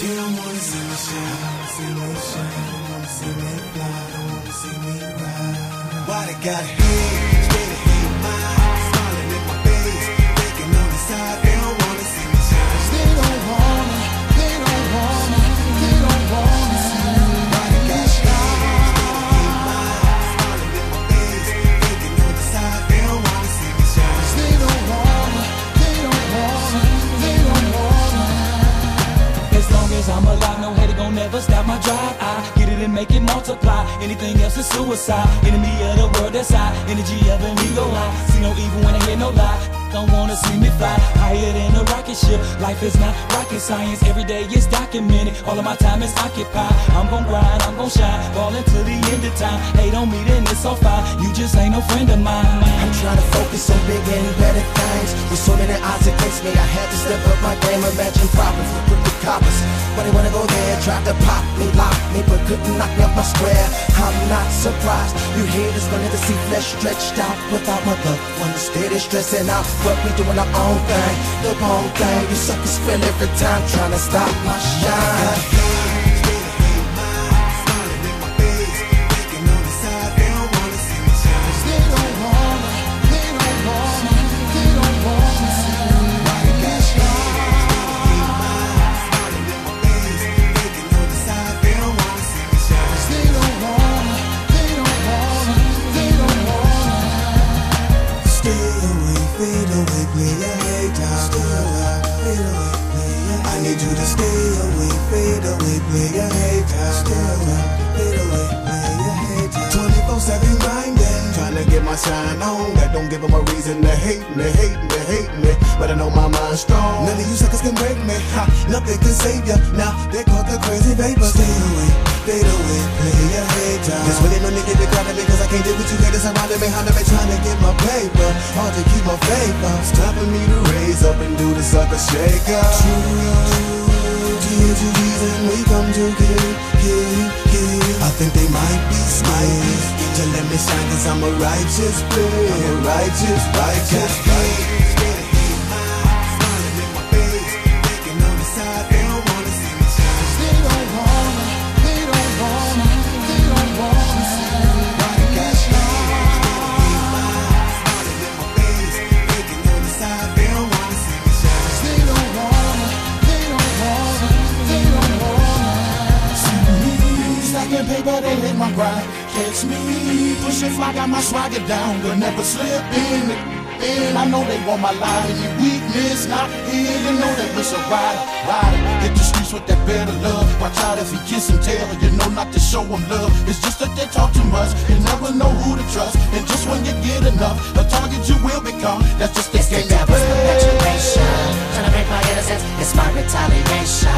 Don't wanna see me shine, see don't wanna see me fly, don't wanna see me ride. Why they gotta hate multiply. Anything else is suicide. Enemy of the world, that's I. Energy of an ego high. See no evil when I hear no lie. Don't wanna see me fly higher than a rocket ship. Life is not rocket science. Every day is documented. All of my time is occupied. I'm gon' grind, I'm gon' shine. Ballin' till the end of time. Hate on me, then it's so fine. You just ain't no friend of mine. Trying to focus on bigger and better things. With so many odds against me, I had to step up my game. Imagine problems with crooked coppers. But they wanna go there, tried to pop me, lock me, but couldn't knock me off my square. I'm not surprised. You haters gonna never see flesh stretched out without my loved ones steady stressing out. But we doing our own thing, the wrong thing. You suckers feel every time trying to stop my shine. I need you to stay away, fade away, play a shine on. That don't give them a reason to hate me, hate me, hate me. But I know my mind's strong. None of you suckers can break me. Ha, nothing can save ya. Now they caught the crazy vapor. Stay away, fade away, play a hater. There's really no need to be crowded because I can't deal with you haters surrounding me. How they trying to get my paper? Hard to keep my faith up. Stopping me to raise up and do the sucker shaker. True, to the reason we come to kill, kill, kill. I think they might be smiling to let me shine cause I'm a righteous righteous, righteous, righteous. My grind. Catch me pushing fly, got my swagger down, but never slip in. And I know they want my life, any weakness not here. You know that a rider, rider. Hit the streets with that better love. Watch out if he kiss and tell, you know not to show him love. It's just that they talk too much and never retaliation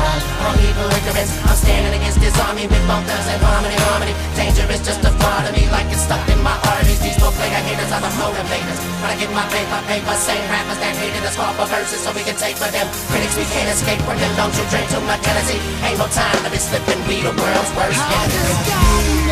All evil ignorance, I'm standing against this army With both guns and harmony, harmony. Dangerous just a part of me like it's stuck in my arteries. These both player haters are the motivators When I get my paper, paper, same rappers that hated us for verses So we can take for them. Critics we can't escape from them, don't you drink too much jealousy Ain't no time to be slipping, we the world's. Worst I